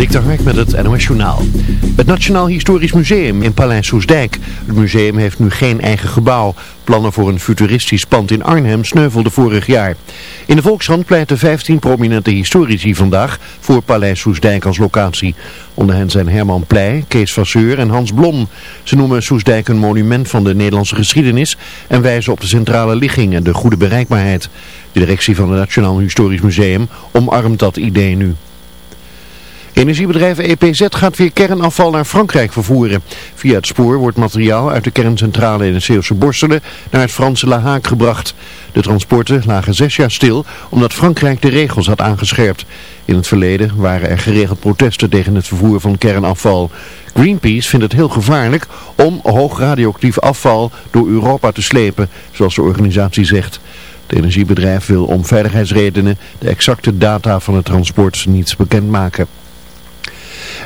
Dik met het NOS Journaal. Het Nationaal Historisch Museum in Paleis Soesdijk. Het museum heeft nu geen eigen gebouw. Plannen voor een futuristisch pand in Arnhem sneuvelden vorig jaar. In de Volkskrant pleiten 15 prominente historici vandaag voor Paleis Soesdijk als locatie. Onder hen zijn Herman Pleij, Kees Vasseur en Hans Blom. Ze noemen Soesdijk een monument van de Nederlandse geschiedenis en wijzen op de centrale ligging en de goede bereikbaarheid. De directie van het Nationaal Historisch Museum omarmt dat idee nu. Energiebedrijf EPZ gaat weer kernafval naar Frankrijk vervoeren. Via het spoor wordt materiaal uit de kerncentrale in de Zeeuwse Borstelen naar het Franse La Hague gebracht. De transporten lagen zes jaar stil omdat Frankrijk de regels had aangescherpt. In het verleden waren er geregeld protesten tegen het vervoer van kernafval. Greenpeace vindt het heel gevaarlijk om hoog radioactief afval door Europa te slepen, zoals de organisatie zegt. Het energiebedrijf wil om veiligheidsredenen de exacte data van het transport niet bekendmaken.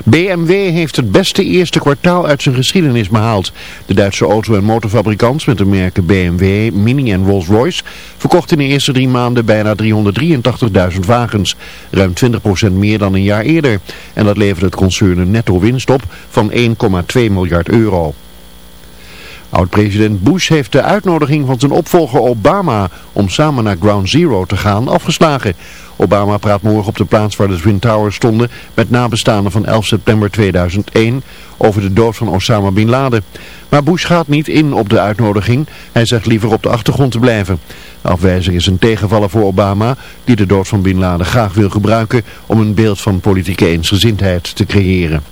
BMW heeft het beste eerste kwartaal uit zijn geschiedenis behaald. De Duitse auto- en motorfabrikant met de merken BMW, Mini en Rolls-Royce verkocht in de eerste drie maanden bijna 383.000 wagens. Ruim 20% meer dan een jaar eerder. En dat levert het concern een netto winst op van 1,2 miljard euro. Oud-president Bush heeft de uitnodiging van zijn opvolger Obama om samen naar Ground Zero te gaan afgeslagen. Obama praat morgen op de plaats waar de Twin Towers stonden met nabestaanden van 11 september 2001 over de dood van Osama Bin Laden. Maar Bush gaat niet in op de uitnodiging. Hij zegt liever op de achtergrond te blijven. De afwijzing is een tegenvaller voor Obama, die de dood van Bin Laden graag wil gebruiken om een beeld van politieke eensgezindheid te creëren.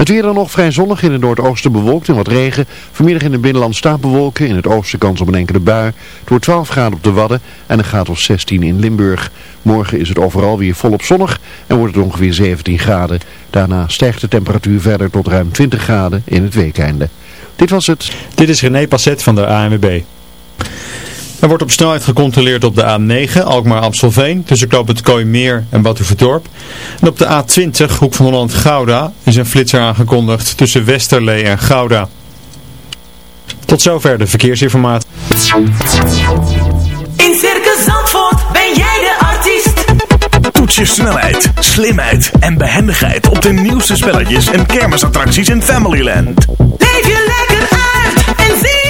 Het weer dan nog vrij zonnig in het noordoosten bewolkt en wat regen. Vanmiddag in het binnenland stapelwolken. In het oosten kans op een enkele bui. Het wordt 12 graden op de Wadden en een graad of 16 in Limburg. Morgen is het overal weer volop zonnig en wordt het ongeveer 17 graden. Daarna stijgt de temperatuur verder tot ruim 20 graden in het weekeinde. Dit was het. Dit is René Passet van de ANWB. Er wordt op snelheid gecontroleerd op de A9 Alkmaar-Amstelveen tussen Knoop het Kooimeer en Batuverdorp. En op de A20 Hoek van Holland-Gouda is een flitser aangekondigd tussen Westerlee en Gouda. Tot zover de verkeersinformatie. In Circus Zandvoort ben jij de artiest. Toets je snelheid, slimheid en behendigheid op de nieuwste spelletjes en kermisattracties in Familyland. Leef je lekker uit en zie.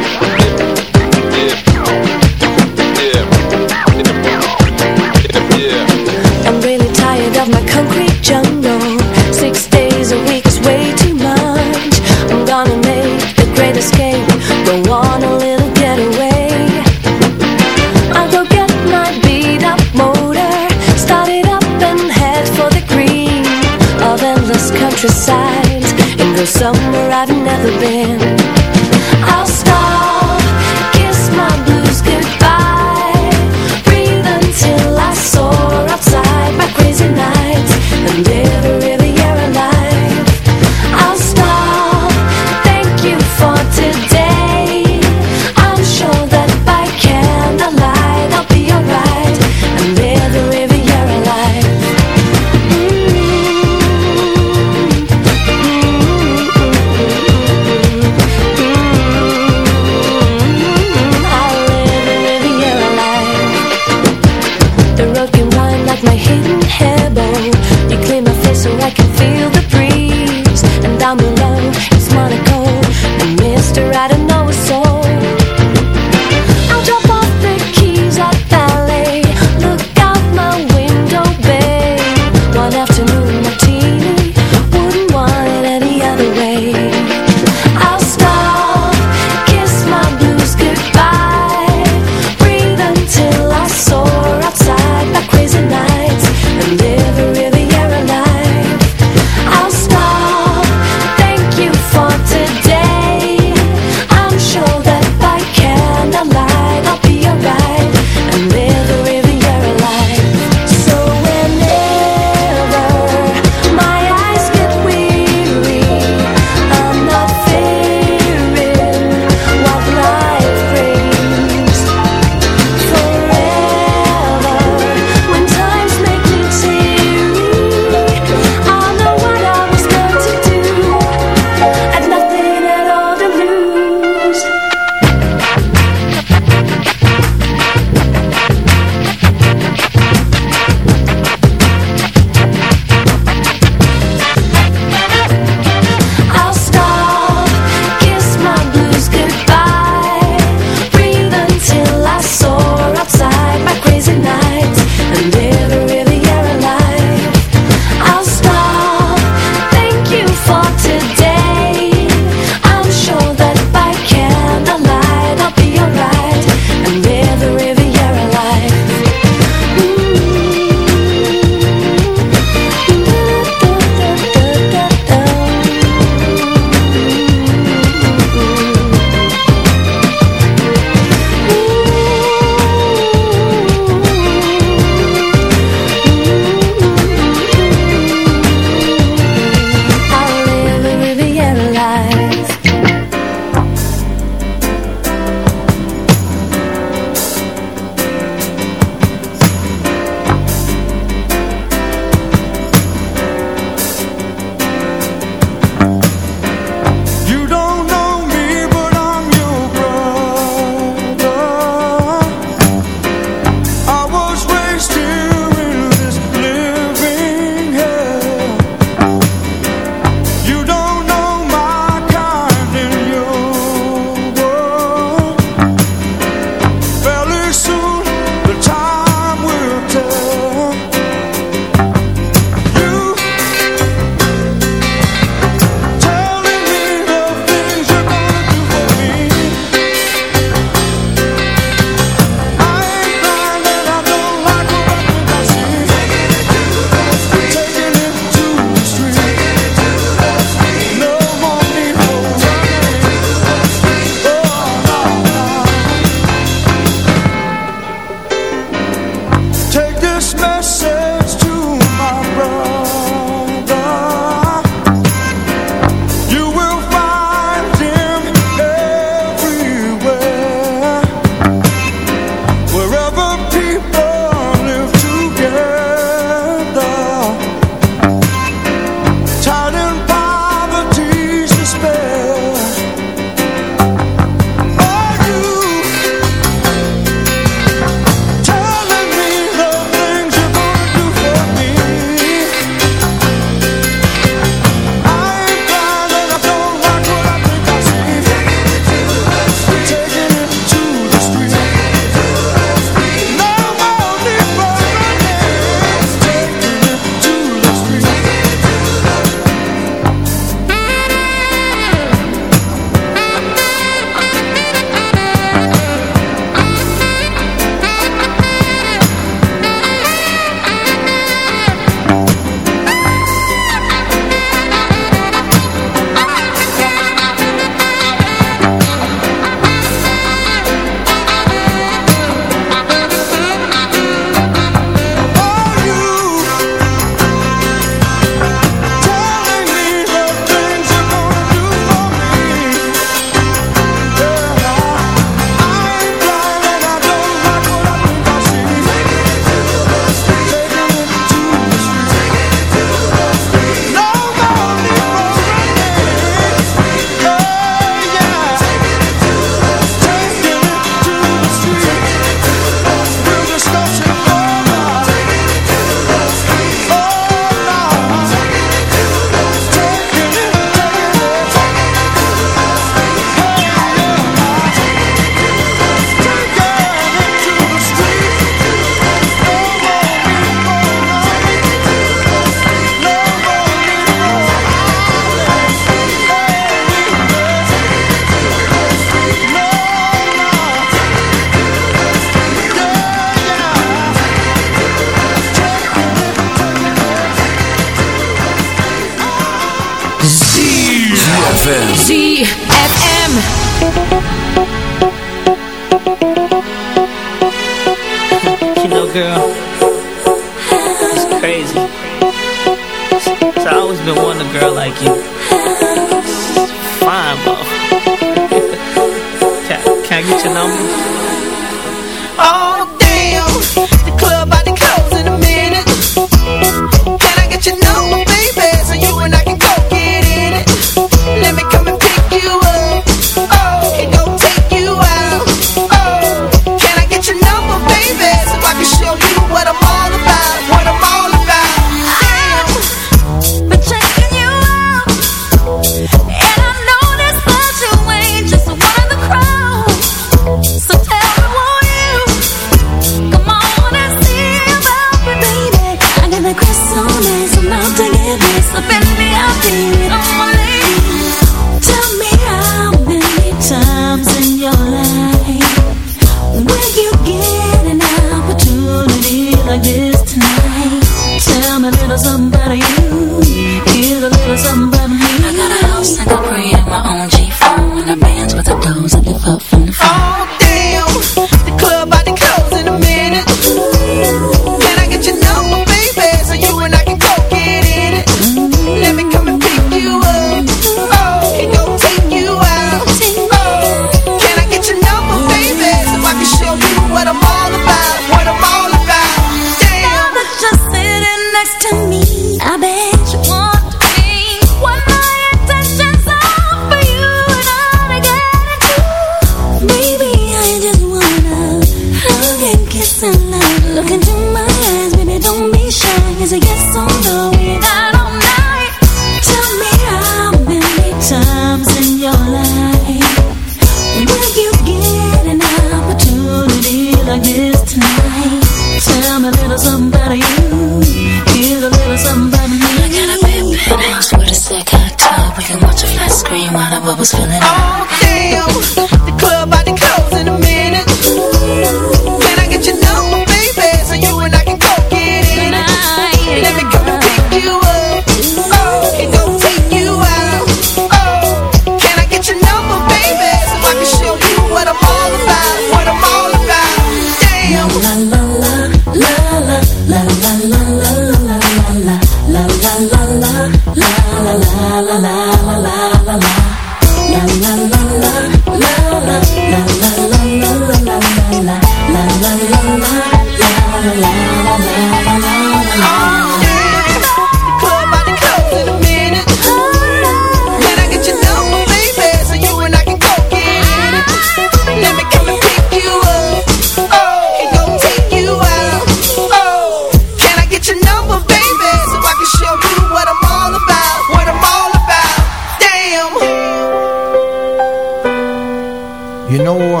You know,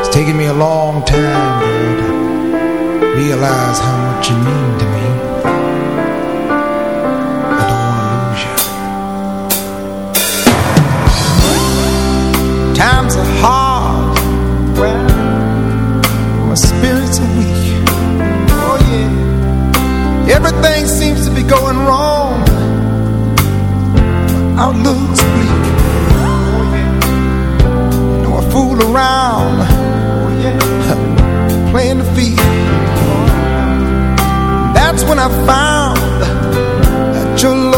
it's taken me a long time, to realize how much you mean to me. I don't want to lose you. Times are hard, well, my spirits are weak. Oh yeah, everything seems to be going wrong. Outlook's bleak fool around. Playing the field That's when I found That your love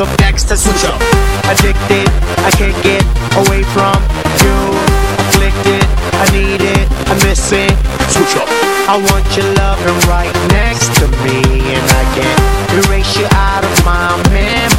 a dose of. Switch up. Addicted, I can't get away from you. Afflicted, I need it, I miss it. Switch up. I want your loving right next to me, and I can't erase you out of my memory.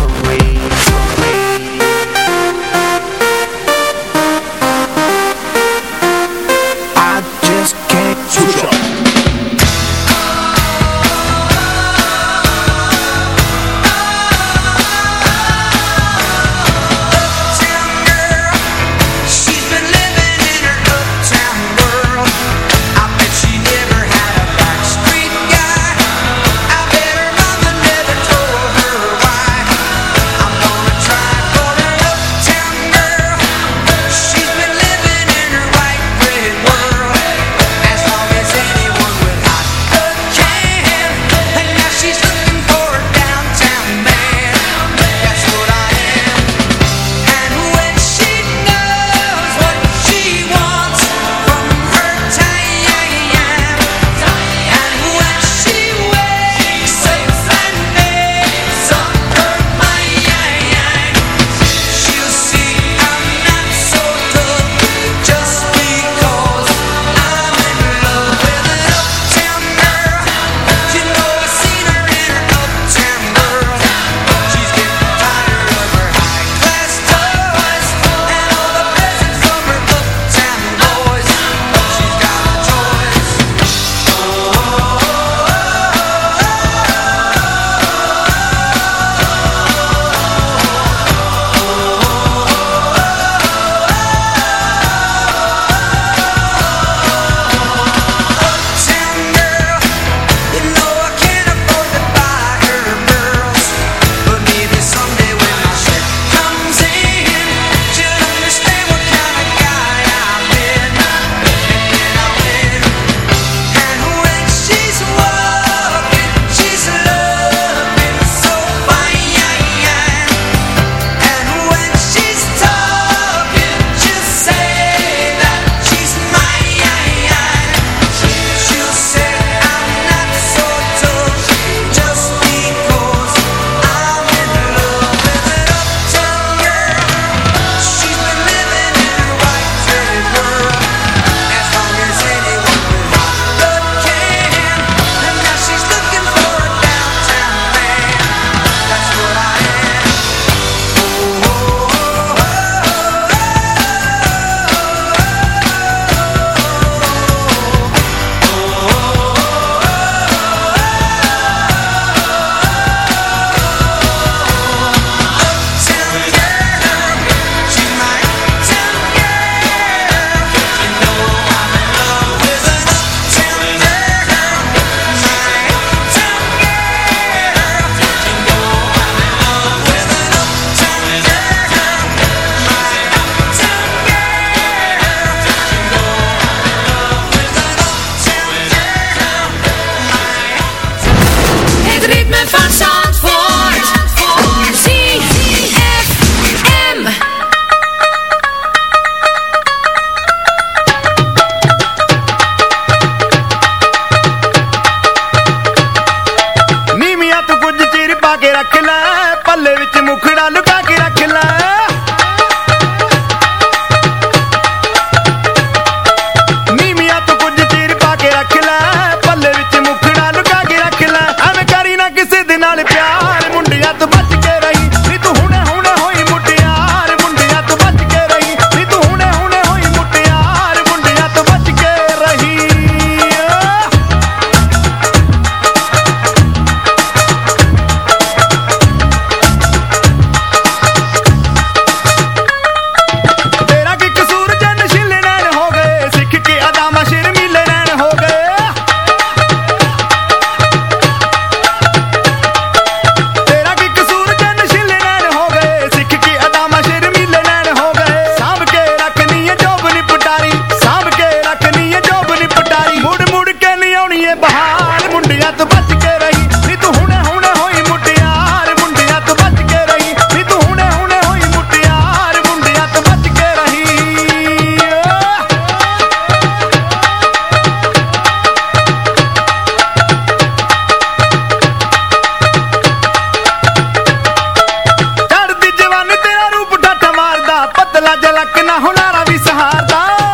ਜਲਕ ਨਾ ਹੁਨਾਰਾ ਵੀ ਸਹਾਰਦਾ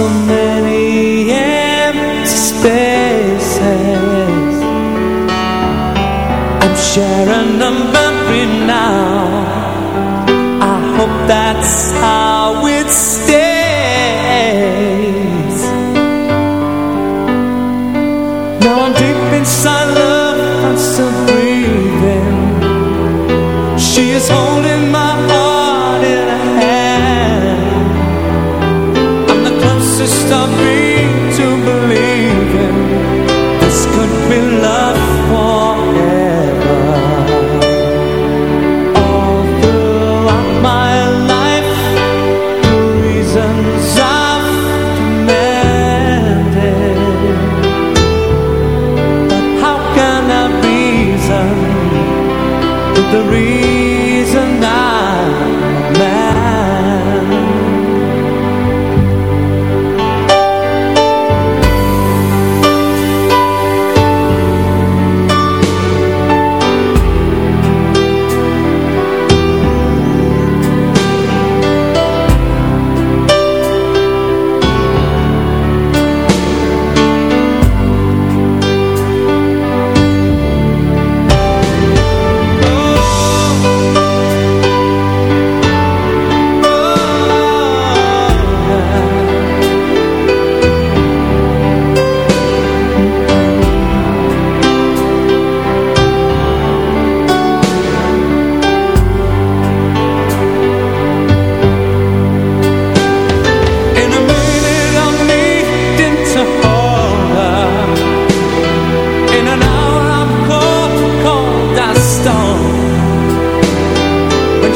so many empty spaces. I'm sharing a memory now. I hope that's how it's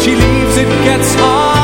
She leaves, it gets hard.